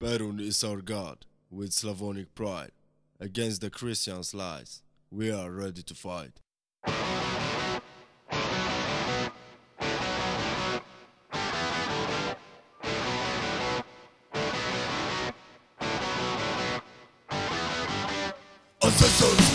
Perun is our God, with Slavonic pride. Against the Christians' lies, we are ready to fight. Ancestors'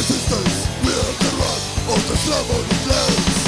resistance. We are the rock of the Slavonic lands.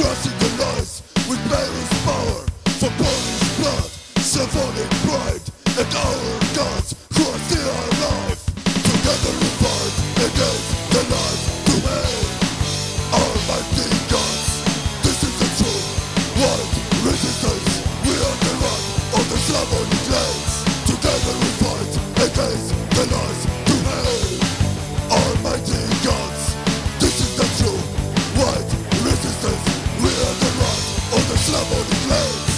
Crossing the lines with Baron's power For Polish blood, Slavonic pride And our gods cross their life Together we fight against the lies to hell Almighty gods, this is the truth. White resistance, we are the right of the Slavonic trouble to play